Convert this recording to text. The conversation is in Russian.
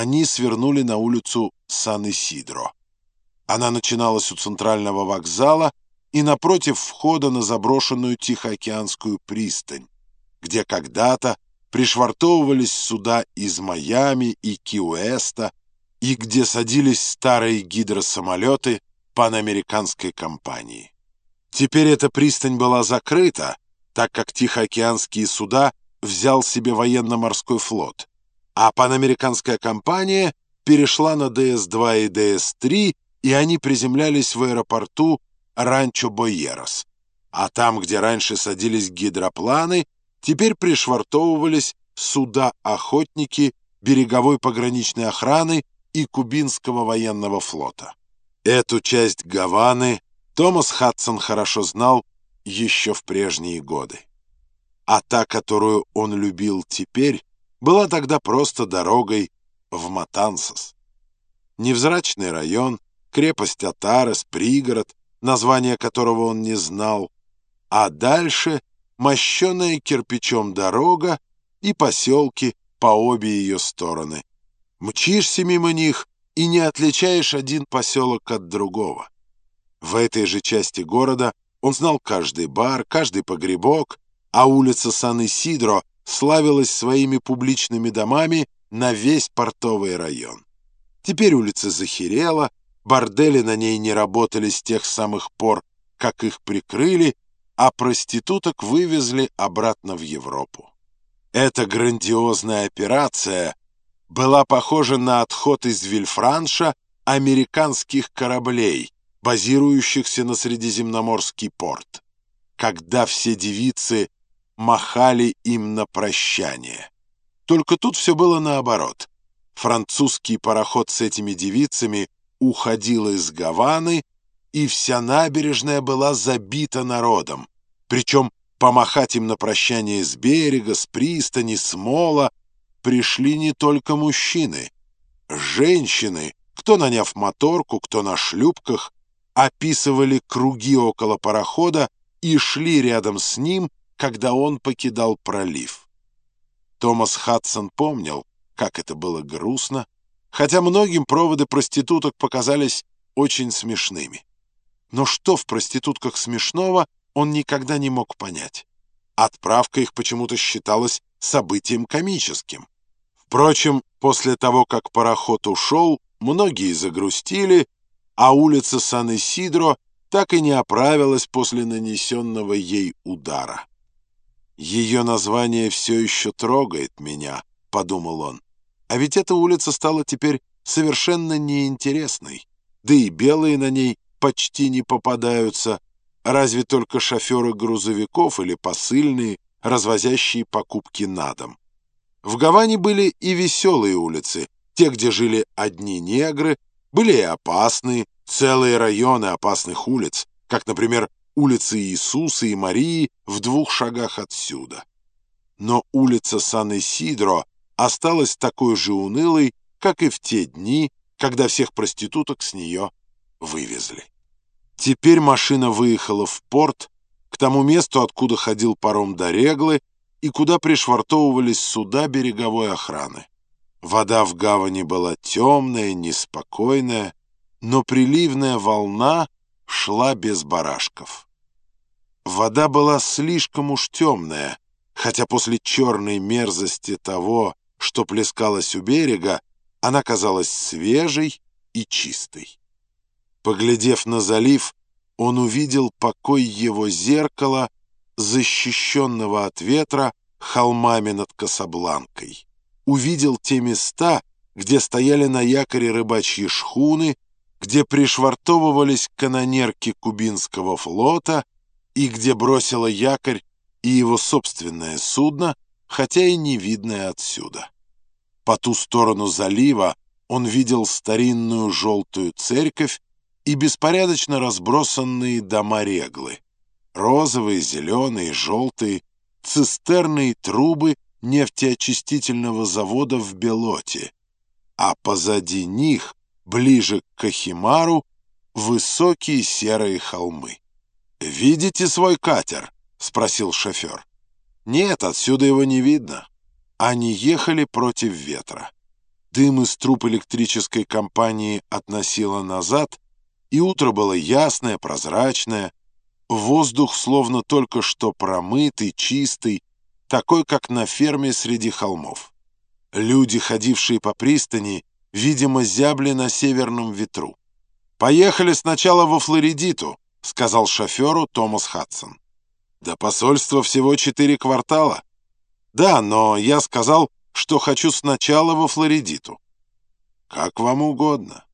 они свернули на улицу Сан-Исидро. Она начиналась у центрального вокзала и напротив входа на заброшенную Тихоокеанскую пристань, где когда-то пришвартовывались суда из Майами и Киуэста, и где садились старые гидросамолеты панамериканской компании. Теперь эта пристань была закрыта, так как Тихоокеанские суда взял себе военно-морской флот, а панамериканская компания перешла на ДС-2 и ДС-3, и они приземлялись в аэропорту Ранчо-Бойерос. А там, где раньше садились гидропланы, теперь пришвартовывались суда-охотники береговой пограничной охраны и кубинского военного флота. Эту часть Гаваны Томас Хадсон хорошо знал еще в прежние годы. А та, которую он любил теперь, была тогда просто дорогой в Матансас. Невзрачный район, крепость Атарес, пригород, название которого он не знал, а дальше мощеная кирпичом дорога и поселки по обе ее стороны. Мчишься мимо них и не отличаешь один поселок от другого. В этой же части города он знал каждый бар, каждый погребок, а улица Сан-Исидро славилась своими публичными домами на весь портовый район. Теперь улица захерела, бордели на ней не работали с тех самых пор, как их прикрыли, а проституток вывезли обратно в Европу. Эта грандиозная операция была похожа на отход из Вильфранша американских кораблей, базирующихся на Средиземноморский порт, когда все девицы махали им на прощание. Только тут все было наоборот. Французский пароход с этими девицами уходил из Гаваны, и вся набережная была забита народом. Причем помахать им на прощание с берега, с пристани, с мола пришли не только мужчины. Женщины, кто наняв моторку, кто на шлюпках, описывали круги около парохода и шли рядом с ним, когда он покидал пролив. Томас Хадсон помнил, как это было грустно, хотя многим проводы проституток показались очень смешными. Но что в проститутках смешного, он никогда не мог понять. Отправка их почему-то считалась событием комическим. Впрочем, после того, как пароход ушел, многие загрустили, а улица Сан-Исидро так и не оправилась после нанесенного ей удара. «Ее название все еще трогает меня», — подумал он. «А ведь эта улица стала теперь совершенно неинтересной, да и белые на ней почти не попадаются, разве только шоферы грузовиков или посыльные, развозящие покупки на дом. В Гаване были и веселые улицы, те, где жили одни негры, были и опасные, целые районы опасных улиц, как, например, улицы Иисуса и Марии в двух шагах отсюда. Но улица Сан-Исидро осталась такой же унылой, как и в те дни, когда всех проституток с нее вывезли. Теперь машина выехала в порт, к тому месту, откуда ходил паром до Реглы и куда пришвартовывались суда береговой охраны. Вода в гавани была темная, неспокойная, но приливная волна шла без барашков. Вода была слишком уж темная, хотя после черной мерзости того, что плескалось у берега, она казалась свежей и чистой. Поглядев на залив, он увидел покой его зеркала, защищенного от ветра холмами над Касабланкой увидел те места, где стояли на якоре рыбачьи шхуны, где пришвартовывались канонерки кубинского флота и где бросило якорь и его собственное судно, хотя и не видное отсюда. По ту сторону залива он видел старинную желтую церковь и беспорядочно разбросанные дома реглы. Розовые, зеленые, желтые, цистерны трубы — нефтеочистительного завода в Белоте, а позади них, ближе к Кахимару, высокие серые холмы. «Видите свой катер?» — спросил шофер. «Нет, отсюда его не видно». Они ехали против ветра. Дым из труб электрической компании относило назад, и утро было ясное, прозрачное, воздух словно только что промытый, чистый, такой, как на ферме среди холмов. Люди, ходившие по пристани, видимо, зябли на северном ветру. «Поехали сначала во Флоридиту», — сказал шоферу Томас Хадсон. «До посольства всего четыре квартала». «Да, но я сказал, что хочу сначала во Флоридиту». «Как вам угодно».